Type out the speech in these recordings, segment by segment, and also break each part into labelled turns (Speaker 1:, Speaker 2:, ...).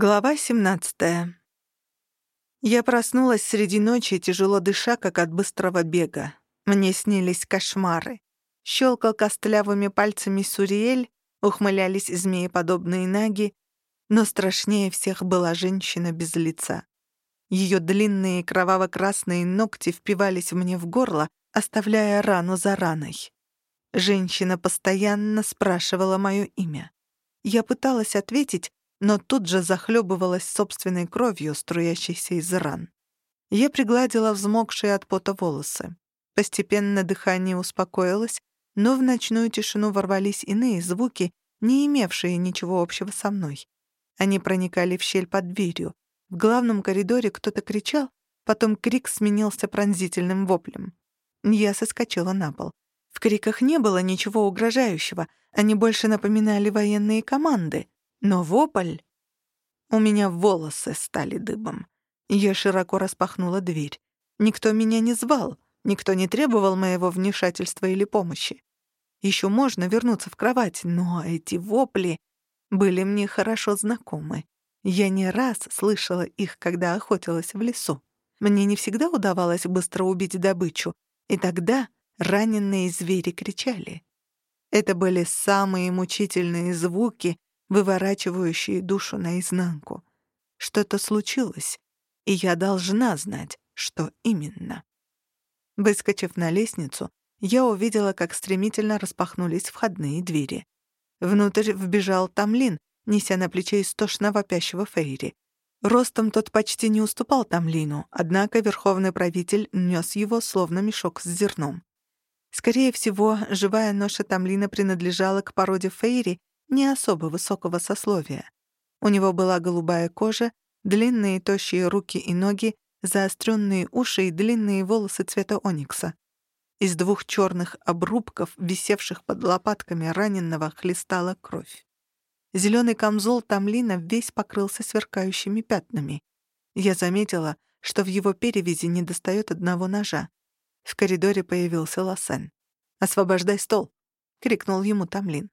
Speaker 1: Глава 17. Я проснулась среди ночи, тяжело дыша, как от быстрого бега. Мне снились кошмары. Щелкал костлявыми пальцами Суриэль, ухмылялись змееподобные наги, но страшнее всех была женщина без лица. Ее длинные кроваво-красные ногти впивались мне в горло, оставляя рану за раной. Женщина постоянно спрашивала мое имя. Я пыталась ответить, но тут же захлебывалась собственной кровью, струящейся из ран. Я пригладила взмокшие от пота волосы. Постепенно дыхание успокоилось, но в ночную тишину ворвались иные звуки, не имевшие ничего общего со мной. Они проникали в щель под дверью. В главном коридоре кто-то кричал, потом крик сменился пронзительным воплем. Я соскочила на пол. В криках не было ничего угрожающего, они больше напоминали военные команды. Но вопль... У меня волосы стали дыбом. Я широко распахнула дверь. Никто меня не звал, никто не требовал моего вмешательства или помощи. Еще можно вернуться в кровать, но эти вопли были мне хорошо знакомы. Я не раз слышала их, когда охотилась в лесу. Мне не всегда удавалось быстро убить добычу, и тогда раненые звери кричали. Это были самые мучительные звуки, выворачивающие душу наизнанку. Что-то случилось, и я должна знать, что именно. Выскочив на лестницу, я увидела, как стремительно распахнулись входные двери. Внутрь вбежал Тамлин, неся на плече истошно вопящего Фейри. Ростом тот почти не уступал Тамлину, однако верховный правитель нес его словно мешок с зерном. Скорее всего, живая ноша Тамлина принадлежала к породе Фейри не особо высокого сословия. У него была голубая кожа, длинные тощие руки и ноги, заостренные уши и длинные волосы цвета оникса. Из двух черных обрубков, висевших под лопатками раненного, хлестала кровь. Зеленый камзол Тамлина весь покрылся сверкающими пятнами. Я заметила, что в его перевязи недостает одного ножа. В коридоре появился Лосен. «Освобождай стол!» — крикнул ему Тамлин.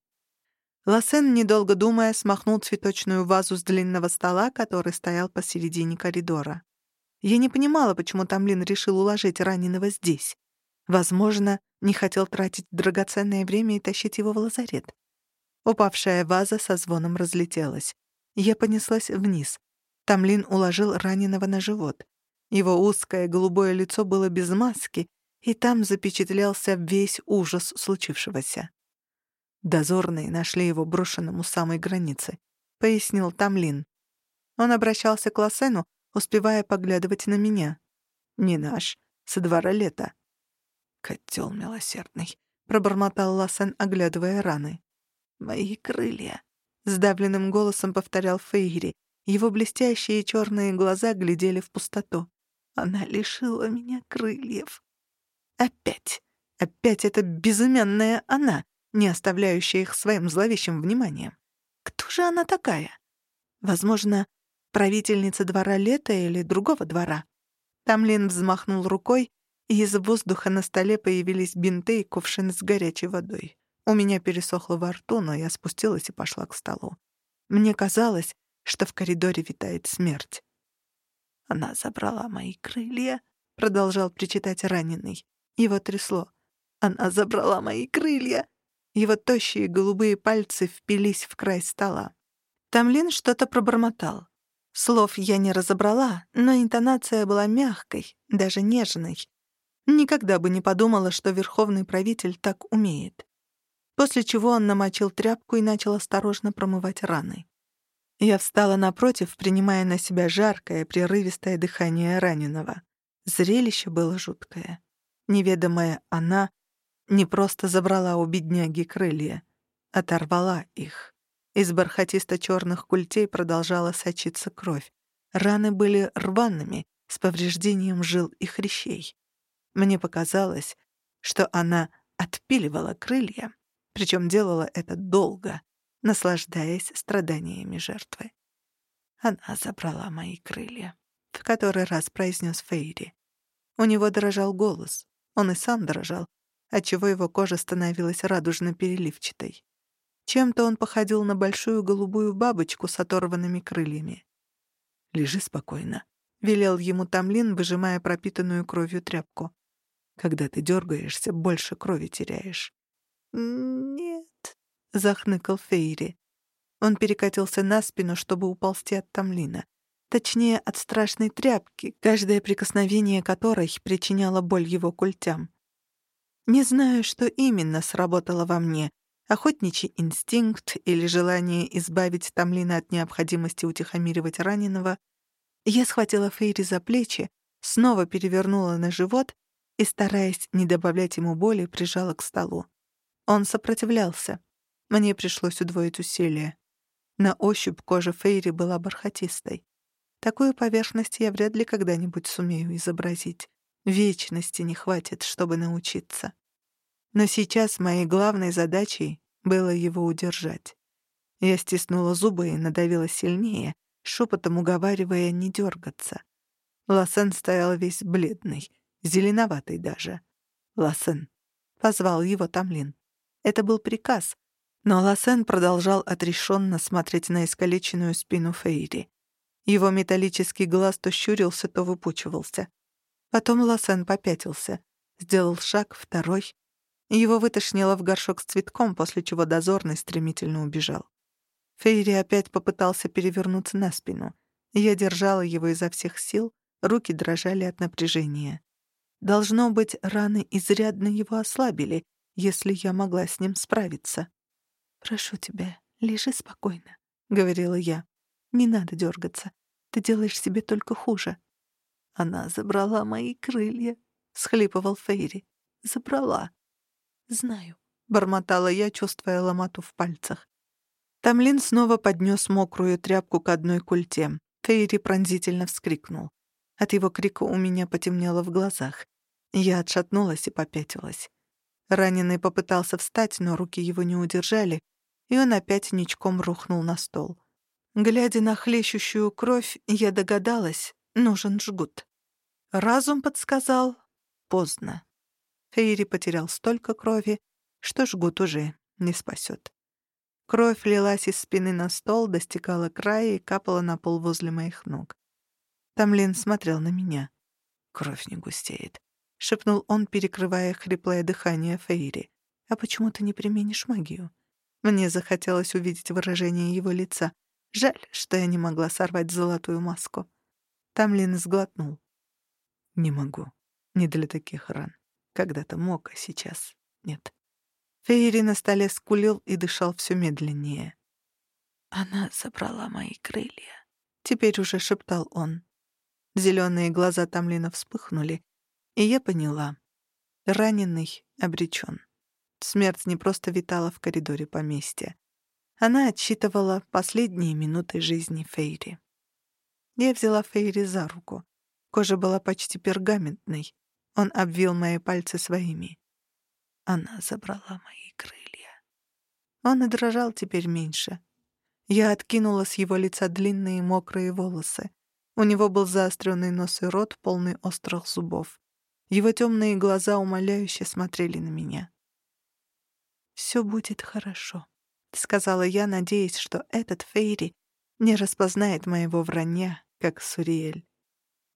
Speaker 1: Лосен, недолго думая, смахнул цветочную вазу с длинного стола, который стоял посередине коридора. Я не понимала, почему Тамлин решил уложить раненого здесь. Возможно, не хотел тратить драгоценное время и тащить его в лазарет. Упавшая ваза со звоном разлетелась. Я понеслась вниз. Тамлин уложил раненого на живот. Его узкое голубое лицо было без маски, и там запечатлелся весь ужас случившегося. Дозорные нашли его брошенным у самой границы, пояснил Тамлин. Он обращался к Лосену, успевая поглядывать на меня. Не наш, со двора лета. Котел милосердный, пробормотал Лосен, оглядывая раны. Мои крылья, сдавленным голосом повторял Фейри. Его блестящие черные глаза глядели в пустоту. Она лишила меня крыльев. Опять, опять эта безымянная она не оставляющая их своим зловещим вниманием. Кто же она такая? Возможно, правительница двора лета или другого двора. Тамлин взмахнул рукой, и из воздуха на столе появились бинты и кувшин с горячей водой. У меня пересохло во рту, но я спустилась и пошла к столу. Мне казалось, что в коридоре витает смерть. «Она забрала мои крылья», — продолжал причитать раненый. Его трясло. «Она забрала мои крылья!» Его тощие голубые пальцы впились в край стола. Тамлин что-то пробормотал. Слов я не разобрала, но интонация была мягкой, даже нежной. Никогда бы не подумала, что верховный правитель так умеет. После чего он намочил тряпку и начал осторожно промывать раны. Я встала напротив, принимая на себя жаркое, прерывистое дыхание раненого. Зрелище было жуткое. Неведомая она не просто забрала у бедняги крылья, оторвала их. Из бархатисто-черных культей продолжала сочиться кровь. Раны были рваными, с повреждением жил и хрящей. Мне показалось, что она отпиливала крылья, причем делала это долго, наслаждаясь страданиями жертвы. Она забрала мои крылья, в который раз произнес Фейри. У него дрожал голос, он и сам дрожал, отчего его кожа становилась радужно-переливчатой. Чем-то он походил на большую голубую бабочку с оторванными крыльями. Лежи спокойно», — велел ему Тамлин, выжимая пропитанную кровью тряпку. «Когда ты дергаешься, больше крови теряешь».
Speaker 2: «Нет», —
Speaker 1: захныкал Фейри. Он перекатился на спину, чтобы уползти от Тамлина. Точнее, от страшной тряпки, каждое прикосновение которой причиняло боль его культям. Не знаю, что именно сработало во мне — охотничий инстинкт или желание избавить Тамлина от необходимости утихомиривать раненого. Я схватила Фейри за плечи, снова перевернула на живот и, стараясь не добавлять ему боли, прижала к столу. Он сопротивлялся. Мне пришлось удвоить усилия. На ощупь кожа Фейри была бархатистой. Такую поверхность я вряд ли когда-нибудь сумею изобразить. Вечности не хватит, чтобы научиться. Но сейчас моей главной задачей было его удержать. Я стиснула зубы и надавила сильнее, шепотом уговаривая не дергаться. Лассен стоял весь бледный, зеленоватый даже. «Лассен», — позвал его Тамлин. Это был приказ, но Лассен продолжал отрешенно смотреть на искалеченную спину Фейри. Его металлический глаз то щурился, то выпучивался. Потом Лосен попятился. Сделал шаг, второй. Его вытошнило в горшок с цветком, после чего дозорный стремительно убежал. Фейри опять попытался перевернуться на спину. Я держала его изо всех сил, руки дрожали от напряжения. Должно быть, раны изрядно его ослабили, если я могла с ним справиться. «Прошу тебя, лежи спокойно», — говорила я. Не надо дергаться. Ты делаешь себе только хуже. Она забрала мои крылья, схлипывал Фейри. Забрала. Знаю, бормотала я, чувствуя ломоту в пальцах. Тамлин снова поднес мокрую тряпку к одной культе. Фейри пронзительно вскрикнул. От его крика у меня потемнело в глазах. Я отшатнулась и попятилась. Раненый попытался встать, но руки его не удержали, и он опять ничком рухнул на стол. Глядя на хлещущую кровь, я догадалась, нужен жгут. Разум подсказал — поздно. Фейри потерял столько крови, что жгут уже не спасет. Кровь лилась из спины на стол, достигала края и капала на пол возле моих ног. Тамлин смотрел на меня. «Кровь не густеет», — шепнул он, перекрывая хриплое дыхание Фейри. «А почему ты не применишь магию?» Мне захотелось увидеть выражение его лица — Жаль, что я не могла сорвать золотую маску. Тамлин сглотнул. Не могу. Не для таких ран. Когда-то мог, а сейчас нет. Фейри на столе скулил и дышал все медленнее. «Она забрала мои крылья», — теперь уже шептал он. Зеленые глаза Тамлина вспыхнули, и я поняла. Раненый обречен. Смерть не просто витала в коридоре поместья. Она отсчитывала последние минуты жизни Фейри. Я взяла Фейри за руку. Кожа была почти пергаментной. Он обвил мои пальцы своими. Она забрала мои крылья. Он и дрожал теперь меньше. Я откинула с его лица длинные мокрые волосы. У него был заостренный нос и рот, полный острых зубов. Его темные глаза умоляюще смотрели на меня. «Все будет хорошо», — сказала я, надеясь, что этот Фейри не распознает моего вранья, как Суриэль.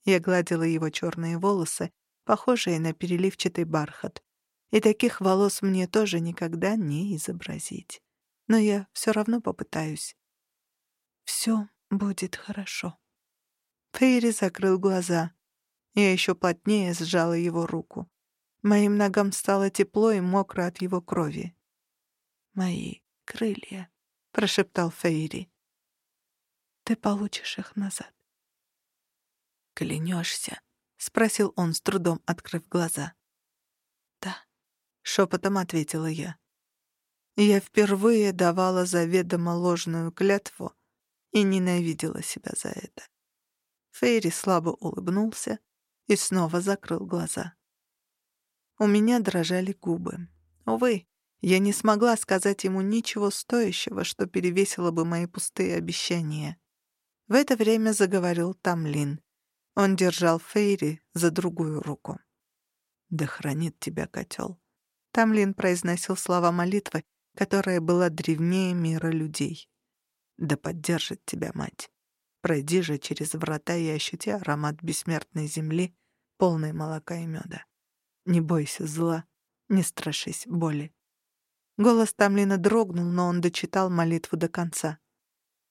Speaker 1: Я гладила его черные волосы, похожие на переливчатый бархат. И таких волос мне тоже никогда не изобразить. Но я все равно попытаюсь. Все будет хорошо. Фейри закрыл глаза. Я еще плотнее сжала его руку. Моим ногам стало тепло и мокро от его крови. Мои крылья», — прошептал Фейри. «Ты получишь их назад». «Клянешься?» — спросил он, с трудом открыв глаза. «Да», — шепотом ответила я. Я впервые давала заведомо ложную клятву и ненавидела себя за это. Фейри слабо улыбнулся и снова закрыл глаза. У меня дрожали губы. Увы, я не смогла сказать ему ничего стоящего, что перевесило бы мои пустые обещания. В это время заговорил Тамлин. Он держал Фейри за другую руку. «Да хранит тебя котел». Тамлин произносил слова молитвы, которая была древнее мира людей. «Да поддержит тебя мать. Пройди же через врата и ощути аромат бессмертной земли, полной молока и меда. Не бойся зла, не страшись боли. Голос Тамлина дрогнул, но он дочитал молитву до конца.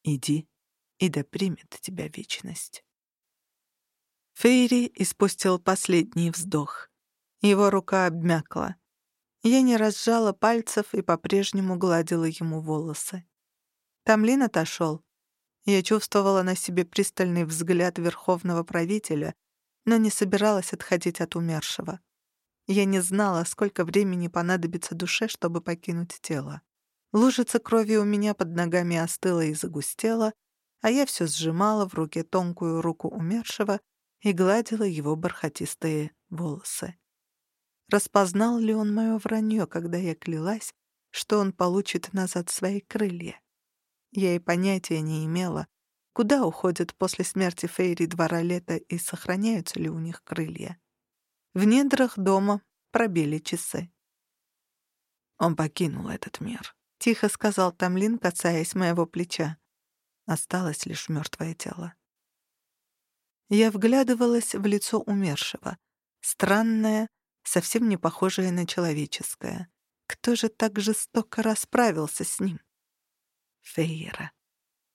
Speaker 1: «Иди, и да примет тебя вечность». Фейри испустил последний вздох. Его рука обмякла. Я не разжала пальцев и по-прежнему гладила ему волосы. Тамлин отошел. Я чувствовала на себе пристальный взгляд верховного правителя, но не собиралась отходить от умершего. Я не знала, сколько времени понадобится душе, чтобы покинуть тело. Лужица крови у меня под ногами остыла и загустела, а я все сжимала в руке тонкую руку умершего и гладила его бархатистые волосы. Распознал ли он мое вранье, когда я клялась, что он получит назад свои крылья? Я и понятия не имела, куда уходят после смерти Фейри двора лета и сохраняются ли у них крылья. В недрах дома пробили часы. Он покинул этот мир. Тихо сказал Тамлин, касаясь моего плеча. Осталось лишь мертвое тело. Я вглядывалась в лицо умершего. Странное, совсем не похожее на человеческое. Кто же так жестоко расправился с ним? Фейера.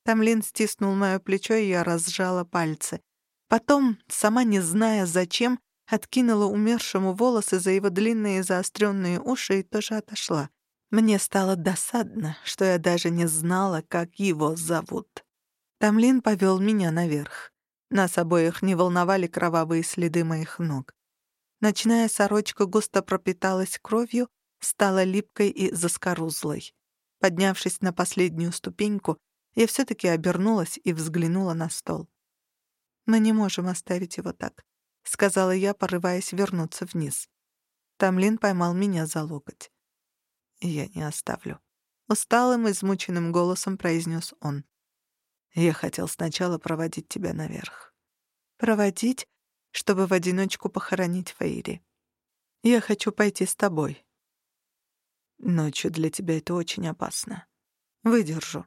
Speaker 1: Тамлин стиснул мое плечо, и я разжала пальцы. Потом, сама не зная зачем, откинула умершему волосы за его длинные заостренные уши и тоже отошла. Мне стало досадно, что я даже не знала, как его зовут. Тамлин повел меня наверх. Нас обоих не волновали кровавые следы моих ног. Ночная сорочка густо пропиталась кровью, стала липкой и заскорузлой. Поднявшись на последнюю ступеньку, я все-таки обернулась и взглянула на стол. Мы не можем оставить его так. — сказала я, порываясь вернуться вниз. Тамлин поймал меня за локоть. «Я не оставлю», — усталым, измученным голосом произнес он. «Я хотел сначала проводить тебя наверх». «Проводить, чтобы в одиночку похоронить Фейри. Я хочу пойти с тобой». «Ночью для тебя это очень опасно. Выдержу».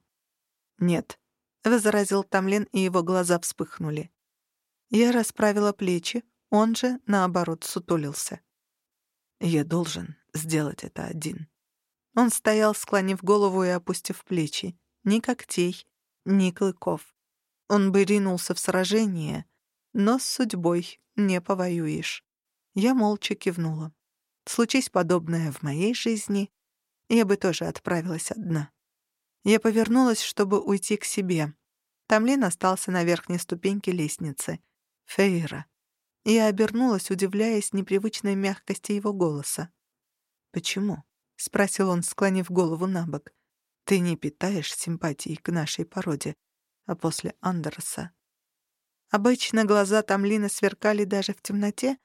Speaker 1: «Нет», — возразил Тамлин, и его глаза вспыхнули. Я расправила плечи, он же, наоборот, сутулился. Я должен сделать это один. Он стоял, склонив голову и опустив плечи. Ни когтей, ни клыков. Он бы ринулся в сражение, но с судьбой не повоюешь. Я молча кивнула. Случись подобное в моей жизни, я бы тоже отправилась одна. Я повернулась, чтобы уйти к себе. Тамлин остался на верхней ступеньке лестницы — Фейра. Я обернулась, удивляясь непривычной мягкости его голоса. «Почему?» — спросил он, склонив голову на бок. «Ты не питаешь симпатии к нашей породе, а после Андерса...» Обычно глаза Тамлина сверкали даже в темноте,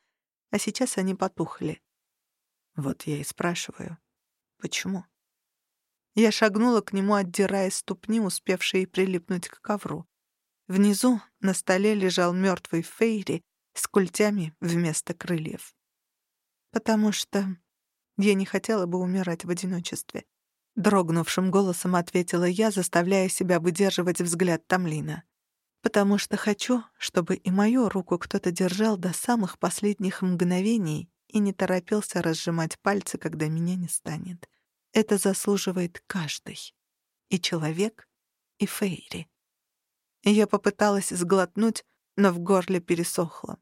Speaker 1: а сейчас они потухли. Вот я и спрашиваю, почему? Я шагнула к нему, отдирая ступни, успевшие прилипнуть к ковру. Внизу на столе лежал мертвый Фейри с культями вместо крыльев. «Потому что я не хотела бы умирать в одиночестве», — дрогнувшим голосом ответила я, заставляя себя выдерживать взгляд Тамлина. «Потому что хочу, чтобы и мою руку кто-то держал до самых последних мгновений и не торопился разжимать пальцы, когда меня не станет. Это заслуживает каждый. И человек, и Фейри. Я попыталась сглотнуть, но в горле пересохло.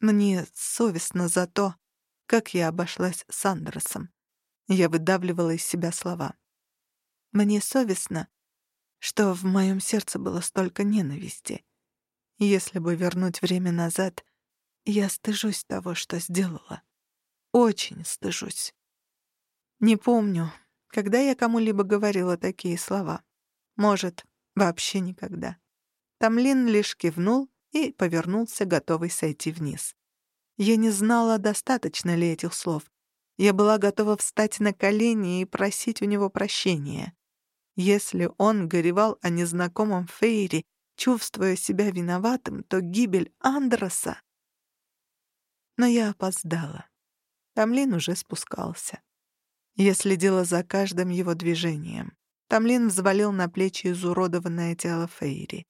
Speaker 1: Мне совестно за то, как я обошлась с Андерсом. Я выдавливала из себя слова. Мне совестно, что в моем сердце было столько ненависти. Если бы вернуть время назад, я стыжусь того, что сделала. Очень стыжусь. Не помню, когда я кому-либо говорила такие слова. Может, Вообще никогда. Тамлин лишь кивнул и повернулся, готовый сойти вниз. Я не знала, достаточно ли этих слов. Я была готова встать на колени и просить у него прощения. Если он горевал о незнакомом Фейре, чувствуя себя виноватым, то гибель Андроса... Но я опоздала. Тамлин уже спускался. Я следила за каждым его движением. Тамлин взвалил на плечи изуродованное тело Фейри.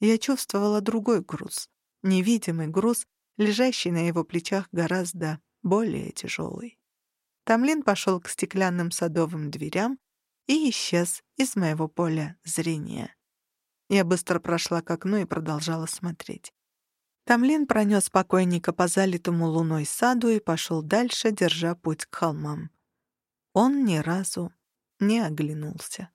Speaker 1: Я чувствовала другой груз, невидимый груз, лежащий на его плечах гораздо более тяжелый. Тамлин пошел к стеклянным садовым дверям и исчез из моего поля зрения. Я быстро прошла к окну и продолжала смотреть. Тамлин пронес покойника по залитому луной саду и пошел дальше, держа путь к холмам. Он ни разу не оглянулся.